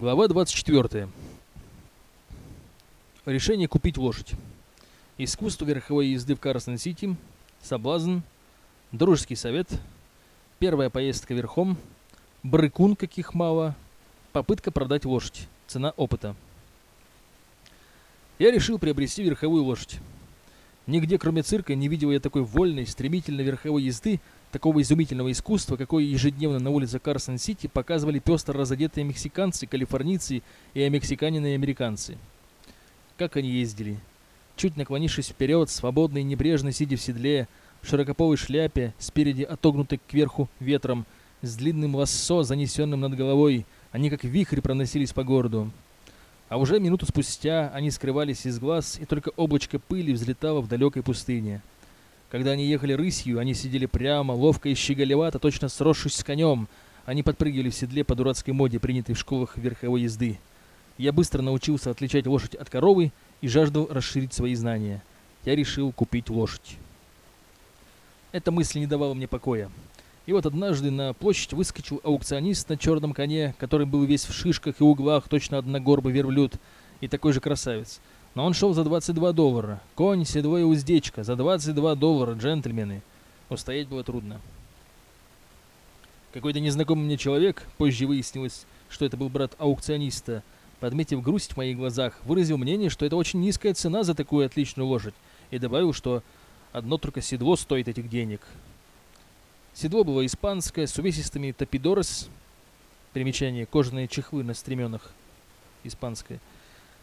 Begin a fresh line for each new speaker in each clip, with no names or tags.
Глава 24. Решение купить лошадь. Искусство верховой езды в Карсон-Сити. Соблазн. Дружеский совет. Первая поездка верхом. Брыкун, каких мало. Попытка продать лошадь. Цена опыта. Я решил приобрести верховую лошадь. Нигде, кроме цирка, не видел я такой вольной, стремительной верховой езды, такого изумительного искусства, какое ежедневно на улице Карсон-Сити показывали пестро разодетые мексиканцы, калифорнийцы и мексиканины и американцы. Как они ездили. Чуть наклонившись вперед, свободно и небрежно сидя в седле, в широкополой шляпе, спереди отогнутой кверху ветром, с длинным лассо, занесенным над головой, они как вихрь проносились по городу. А уже минуту спустя они скрывались из глаз, и только облачко пыли взлетало в далекой пустыне. Когда они ехали рысью, они сидели прямо, ловко и щеголевато, точно сросшись с конем. Они подпрыгивали в седле по дурацкой моде, принятой в школах верховой езды. Я быстро научился отличать лошадь от коровы и жаждал расширить свои знания. Я решил купить лошадь. Эта мысль не давала мне покоя. И вот однажды на площадь выскочил аукционист на черном коне, который был весь в шишках и углах, точно одногорбый верблюд, и такой же красавец. Но он шел за 22 доллара. Конь, седло и уздечка. За 22 доллара, джентльмены. Устоять было трудно. Какой-то незнакомый мне человек, позже выяснилось, что это был брат аукциониста, подметив грусть в моих глазах, выразил мнение, что это очень низкая цена за такую отличную лошадь, и добавил, что одно только седло стоит этих денег. Седло было испанское, с увесистыми топидорос, примечание, кожаные чехлы на стременах, испанское,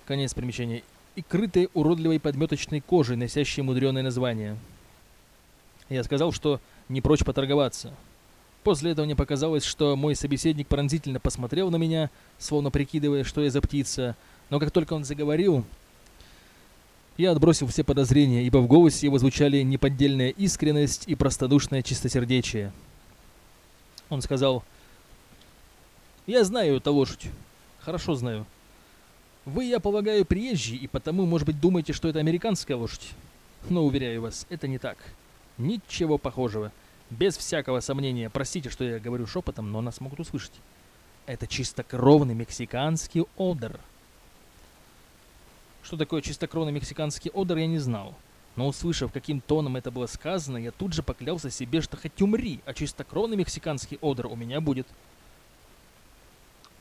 конец примечания, и крытые уродливой подметочной кожей, носящей мудреное название. Я сказал, что не прочь поторговаться. После этого мне показалось, что мой собеседник пронзительно посмотрел на меня, словно прикидывая, что я за птица, но как только он заговорил, я отбросил все подозрения, ибо в голосе его звучали неподдельная искренность и простодушное чистосердечие. Он сказал, «Я знаю эту лошадь. Хорошо знаю. Вы, я полагаю, приезжий, и потому, может быть, думаете, что это американская лошадь. Но, уверяю вас, это не так. Ничего похожего. Без всякого сомнения. Простите, что я говорю шепотом, но нас могут услышать. Это чистокровный мексиканский одер. Что такое чистокровный мексиканский одер, я не знал. Но услышав, каким тоном это было сказано, я тут же поклялся себе, что хоть умри, а чистокровный мексиканский одер у меня будет.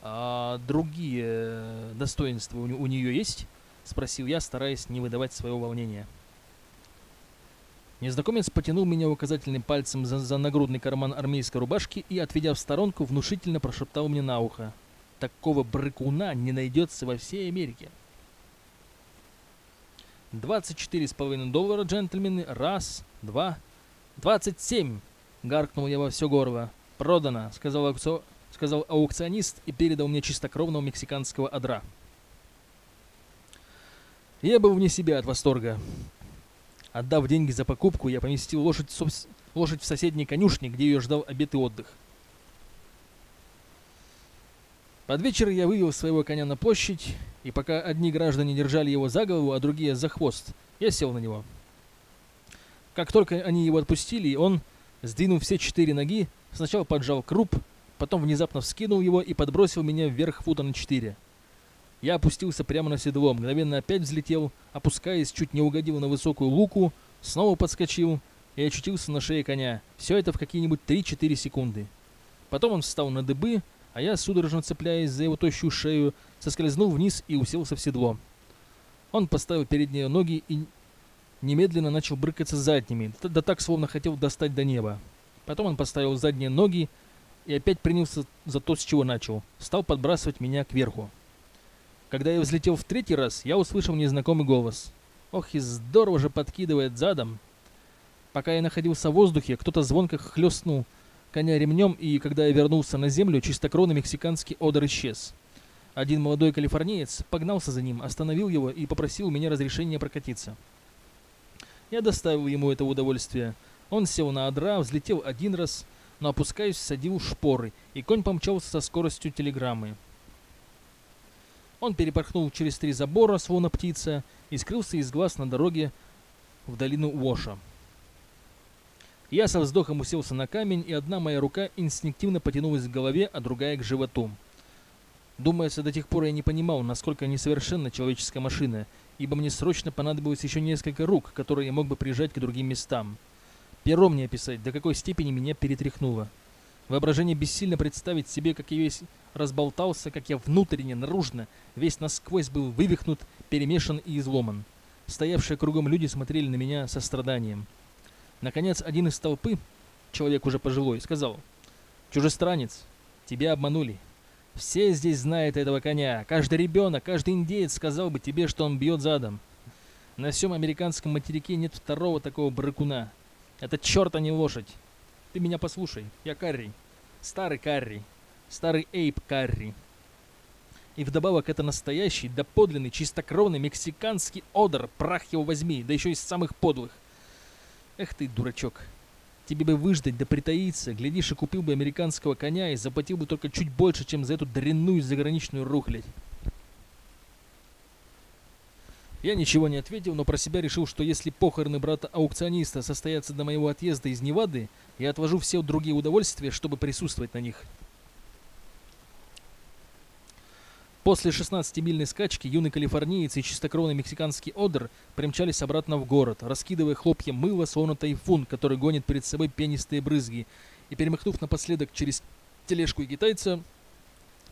«А другие достоинства у, нее есть?» — спросил я, стараясь не выдавать своего волнения. Незнакомец потянул меня указательным пальцем за, за нагрудный карман армейской рубашки и, отведя в сторонку, внушительно прошептал мне на ухо. «Такого брыкуна не найдется во всей Америке». «Двадцать четыре с половиной доллара, джентльмены. Раз, два, двадцать семь!» — гаркнул я во все горло. «Продано!» — сказал аукцион сказал аукционист и передал мне чистокровного мексиканского адра. Я был вне себя от восторга. Отдав деньги за покупку, я поместил лошадь, собс... лошадь в соседней конюшне, где ее ждал обед и отдых. Под вечер я вывел своего коня на площадь, и пока одни граждане держали его за голову, а другие за хвост, я сел на него. Как только они его отпустили, он, сдвинув все четыре ноги, сначала поджал круп, потом внезапно вскинул его и подбросил меня вверх фута на четыре. Я опустился прямо на седло, мгновенно опять взлетел, опускаясь, чуть не угодил на высокую луку, снова подскочил и очутился на шее коня. Все это в какие-нибудь 3-4 секунды. Потом он встал на дыбы, а я, судорожно цепляясь за его тощую шею, соскользнул вниз и уселся в седло. Он поставил передние ноги и немедленно начал брыкаться задними, да так, словно хотел достать до неба. Потом он поставил задние ноги и опять принялся за то, с чего начал. Стал подбрасывать меня кверху. Когда я взлетел в третий раз, я услышал незнакомый голос. Ох, и здорово же подкидывает задом. Пока я находился в воздухе, кто-то звонко хлестнул коня ремнем, и когда я вернулся на землю, чистокровный мексиканский одер исчез. Один молодой калифорниец погнался за ним, остановил его и попросил у меня разрешения прокатиться. Я доставил ему это удовольствие. Он сел на одра, взлетел один раз — но опускаясь, садил шпоры, и конь помчался со скоростью телеграммы. Он перепорхнул через три забора, словно птица, и скрылся из глаз на дороге в долину Уоша. Я со вздохом уселся на камень, и одна моя рука инстинктивно потянулась к голове, а другая к животу. Думается, до тех пор я не понимал, насколько несовершенна человеческая машина, ибо мне срочно понадобилось еще несколько рук, которые я мог бы прижать к другим местам. Пером не описать, до какой степени меня перетряхнуло. Воображение бессильно представить себе, как я весь разболтался, как я внутренне, наружно, весь насквозь был вывихнут, перемешан и изломан. Стоявшие кругом люди смотрели на меня со страданием. Наконец, один из толпы, человек уже пожилой, сказал, «Чужестранец, тебя обманули. Все здесь знают этого коня. Каждый ребенок, каждый индеец сказал бы тебе, что он бьет задом. На всем американском материке нет второго такого бракуна. Это черт, а не лошадь. Ты меня послушай, я Карри. Старый Карри. Старый Эйп Карри. И вдобавок это настоящий, доподлинный, чистокровный мексиканский одер, прах его возьми, да еще из самых подлых. Эх ты, дурачок. Тебе бы выждать да притаиться, глядишь и купил бы американского коня и заплатил бы только чуть больше, чем за эту дрянную заграничную рухлядь. Я ничего не ответил, но про себя решил, что если похороны брата-аукциониста состоятся до моего отъезда из Невады, я отвожу все другие удовольствия, чтобы присутствовать на них. После 16-мильной скачки юный калифорниец и чистокровный мексиканский одер примчались обратно в город, раскидывая хлопья мыла, словно тайфун, который гонит перед собой пенистые брызги, и, перемахнув напоследок через тележку и китайца,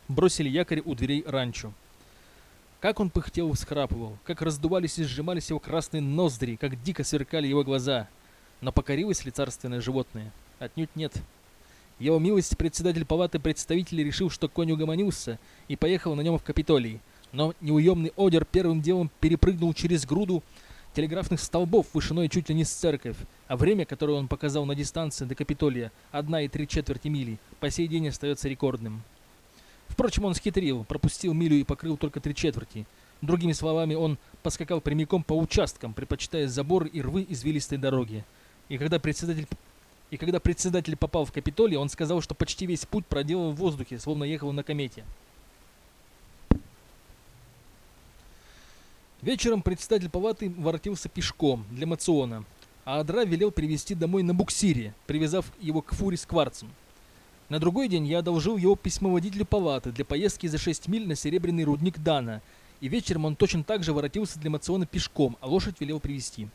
бросили якорь у дверей ранчо. Как он пыхтел и всхрапывал, как раздувались и сжимались его красные ноздри, как дико сверкали его глаза. Но покорилось ли царственное животное? Отнюдь нет. Его милость председатель палаты представителей решил, что конь угомонился, и поехал на нем в Капитолий. Но неуемный Одер первым делом перепрыгнул через груду телеграфных столбов вышиной чуть ли не с церковь, а время, которое он показал на дистанции до Капитолия, одна и три четверти мили, по сей день остается рекордным. Впрочем, он схитрил, пропустил милю и покрыл только три четверти. Другими словами, он поскакал прямиком по участкам, предпочитая заборы и рвы извилистой дороги. И когда председатель и когда председатель попал в Капитолий, он сказал, что почти весь путь проделал в воздухе, словно ехал на комете. Вечером председатель палаты воротился пешком для мациона, а Адра велел привезти домой на буксире, привязав его к фуре с кварцем. На другой день я одолжил его письмоводителю палаты для поездки за 6 миль на серебряный рудник Дана, и вечером он точно так же воротился для мациона пешком, а лошадь велел привезти.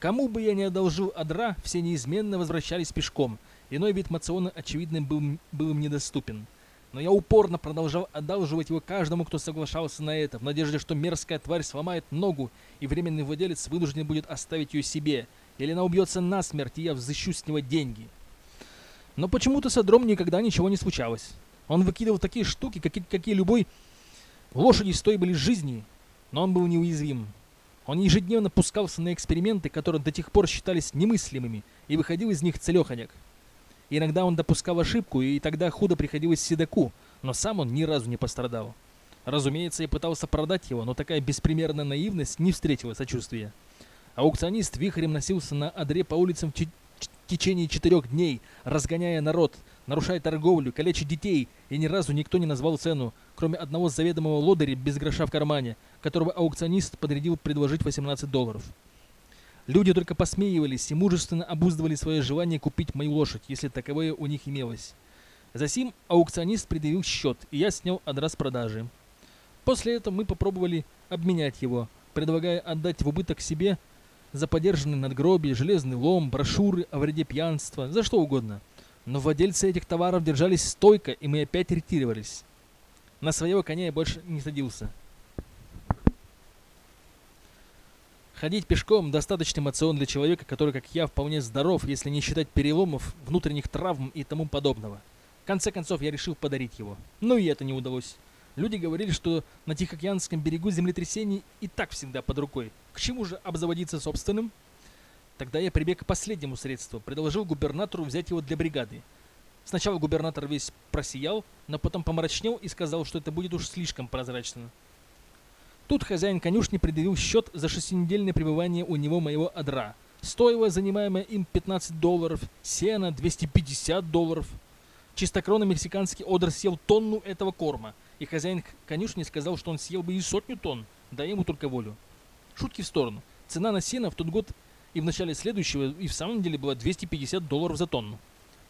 Кому бы я ни одолжил адра, все неизменно возвращались пешком. Иной вид мациона, очевидно, был, был им недоступен. Но я упорно продолжал одалживать его каждому, кто соглашался на это, в надежде, что мерзкая тварь сломает ногу, и временный владелец вынужден будет оставить ее себе, или она убьется насмерть, и я взыщу с него деньги. Но почему-то с Адром никогда ничего не случалось. Он выкидывал такие штуки, какие, какие любой лошади стоили жизни, но он был неуязвим. Он ежедневно пускался на эксперименты, которые до тех пор считались немыслимыми, и выходил из них целеханяк. Иногда он допускал ошибку, и тогда худо приходилось седаку, но сам он ни разу не пострадал. Разумеется, я пытался продать его, но такая беспримерная наивность не встретила сочувствия. Аукционист вихрем носился на одре по улицам в течение четырех дней, разгоняя народ, нарушая торговлю, калеча детей, и ни разу никто не назвал цену, кроме одного заведомого лодыря без гроша в кармане, которого аукционист подрядил предложить 18 долларов. Люди только посмеивались и мужественно обуздывали свое желание купить мою лошадь, если таковое у них имелось. Затем аукционист предъявил счет, и я снял адрес продажи. После этого мы попробовали обменять его, предлагая отдать в убыток себе за подержанные надгробие, железный лом, брошюры о вреде пьянства, за что угодно. Но владельцы этих товаров держались стойко, и мы опять ретировались. На своего коня я больше не садился. Ходить пешком – достаточный мацион для человека, который, как я, вполне здоров, если не считать переломов, внутренних травм и тому подобного. В конце концов, я решил подарить его. Но и это не удалось. Люди говорили, что на Тихоокеанском берегу землетрясений и так всегда под рукой. К чему же обзаводиться собственным? Тогда я прибег к последнему средству, предложил губернатору взять его для бригады. Сначала губернатор весь просиял, но потом помрачнел и сказал, что это будет уж слишком прозрачно. Тут хозяин конюшни предъявил счет за шестинедельное пребывание у него моего адра. Стоило занимаемое им 15 долларов, сена 250 долларов. Чистокровный мексиканский одр съел тонну этого корма, и хозяин конюшни сказал, что он съел бы и сотню тонн, дай ему только волю. Шутки в сторону. Цена на сено в тот год и в начале следующего и в самом деле была 250 долларов за тонну.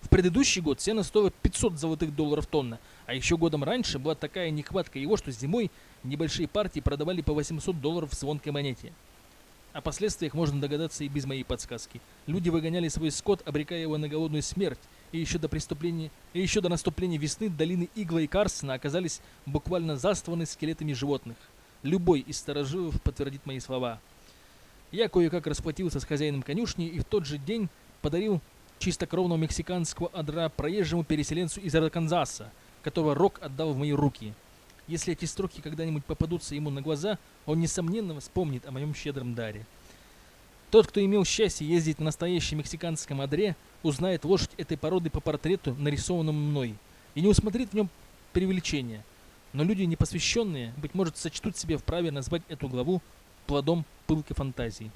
В предыдущий год сено стоило 500 золотых долларов тонна, а еще годом раньше была такая нехватка его, что зимой небольшие партии продавали по 800 долларов в звонкой монете. О последствиях можно догадаться и без моей подсказки. Люди выгоняли свой скот, обрекая его на голодную смерть, и еще до преступления, и еще до наступления весны долины Игла и Карсона оказались буквально застланы скелетами животных. Любой из старожилов подтвердит мои слова. Я кое-как расплатился с хозяином конюшни и в тот же день подарил чистокровного мексиканского адра проезжему переселенцу из Арканзаса, которого Рок отдал в мои руки. Если эти строки когда-нибудь попадутся ему на глаза, он, несомненно, вспомнит о моем щедром даре. Тот, кто имел счастье ездить на настоящем мексиканском адре, узнает лошадь этой породы по портрету, нарисованному мной, и не усмотрит в нем преувеличения. Но люди непосвященные, быть может, сочтут себе вправе назвать эту главу плодом пылкой фантазии.